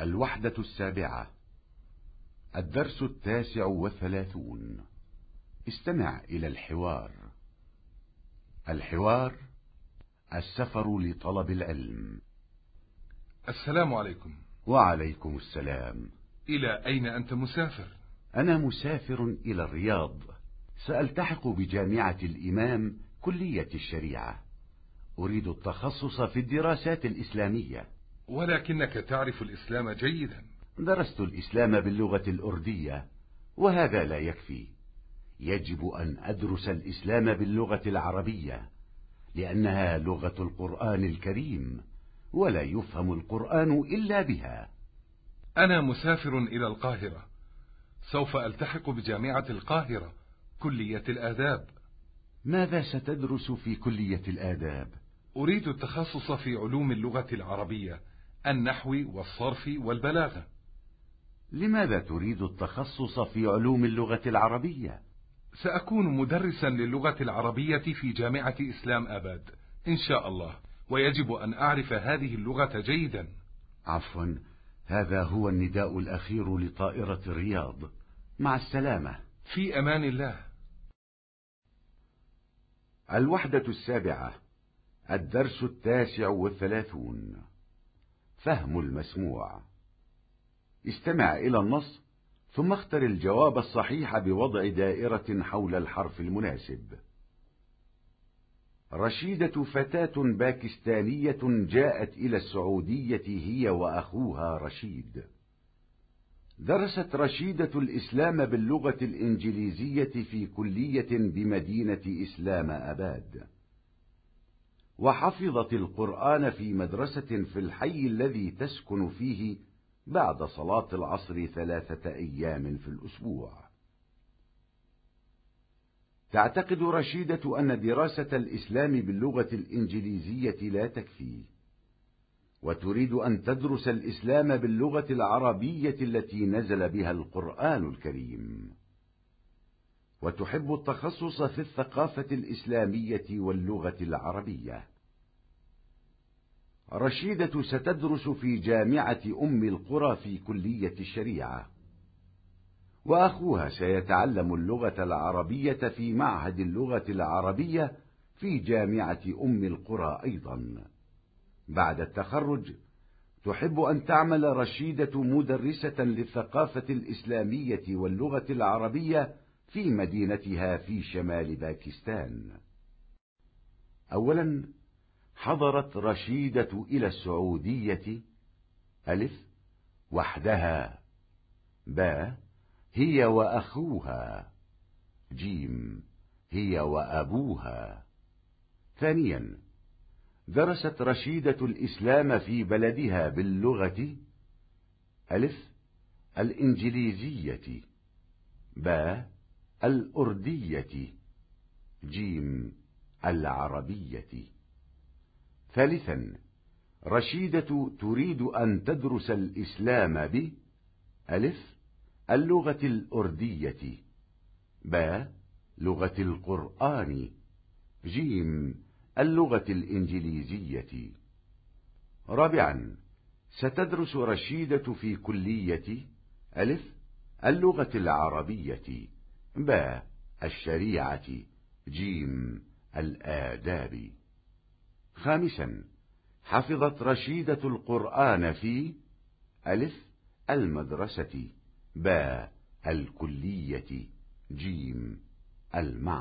الوحدة السابعة الدرس التاسع والثلاثون. استمع إلى الحوار. الحوار السفر لطلب العلم. السلام عليكم. وعليكم السلام. إلى أين أنت مسافر؟ أنا مسافر إلى الرياض. سألتحق بجامعة الإمام كلية الشريعة. أريد التخصص في الدراسات الإسلامية. ولكنك تعرف الإسلام جيدا. درست الإسلام باللغة الأردية وهذا لا يكفي. يجب أن أدرس الإسلام باللغة العربية لأنها لغة القرآن الكريم ولا يفهم القرآن إلا بها. أنا مسافر إلى القاهرة. سوف ألتحق بجامعة القاهرة كلية الآداب. ماذا ستدرس في كلية الآداب؟ أريد التخصص في علوم اللغة العربية. النحو والصرف والبلاغة. لماذا تريد التخصص في علوم اللغة العربية؟ سأكون مدرسا للغة العربية في جامعة إسلام أباد إن شاء الله ويجب أن أعرف هذه اللغة جيدا. عفوا هذا هو النداء الأخير لطائرة الرياض. مع السلامة. في أمان الله. الوحدة السابعة الدرس التاسع والثلاثون. فهم المسموع. استمع إلى النص ثم اختر الجواب الصحيح بوضع دائرة حول الحرف المناسب. رشيدة فتاة باكستانية جاءت إلى السعودية هي وأخوها رشيد. درست رشيدة الإسلام باللغة الإنجليزية في كلية بمدينة إسلام أباد. وحفظت القرآن في مدرسة في الحي الذي تسكن فيه بعد صلاة العصر ثلاثة أيام في الأسبوع. تعتقد رشيدة أن دراسة الإسلام باللغة الإنجليزية لا تكفي وتريد أن تدرس الإسلام باللغة العربية التي نزل بها القرآن الكريم. وتحب التخصص في الثقافة الإسلامية واللغة العربية. رشيدة ستدرس في جامعة أم القرى في كلية الشريعة. وأخوها سيتعلم اللغة العربية في معهد اللغة العربية في جامعة أم القرى أيضا. بعد التخرج تحب أن تعمل رشيدة مدرسة للثقافة الإسلامية واللغة العربية في مدينتها في شمال باكستان. أولا حضرت رشيدة إلى السعودية ألف وحدها. با هي وأخوها. جيم هي وأبوها. ثانيا درست رشيدة الإسلام في بلدها باللغة ألف الإنجليزية. با الأردية جيم العربية. ثالثا رشيدة تريد أن تدرس الإسلام ب ألف اللغة الأردية. با لغة القرآن. جيم اللغة الإنجليزية. رابعا ستدرس رشيدة في كلية ألف اللغة العربية. با الشريعة جيم الآداب. خامسا حفظت رشيدة القرآن في ألف المدرسة. با الكلية جيم المعهد.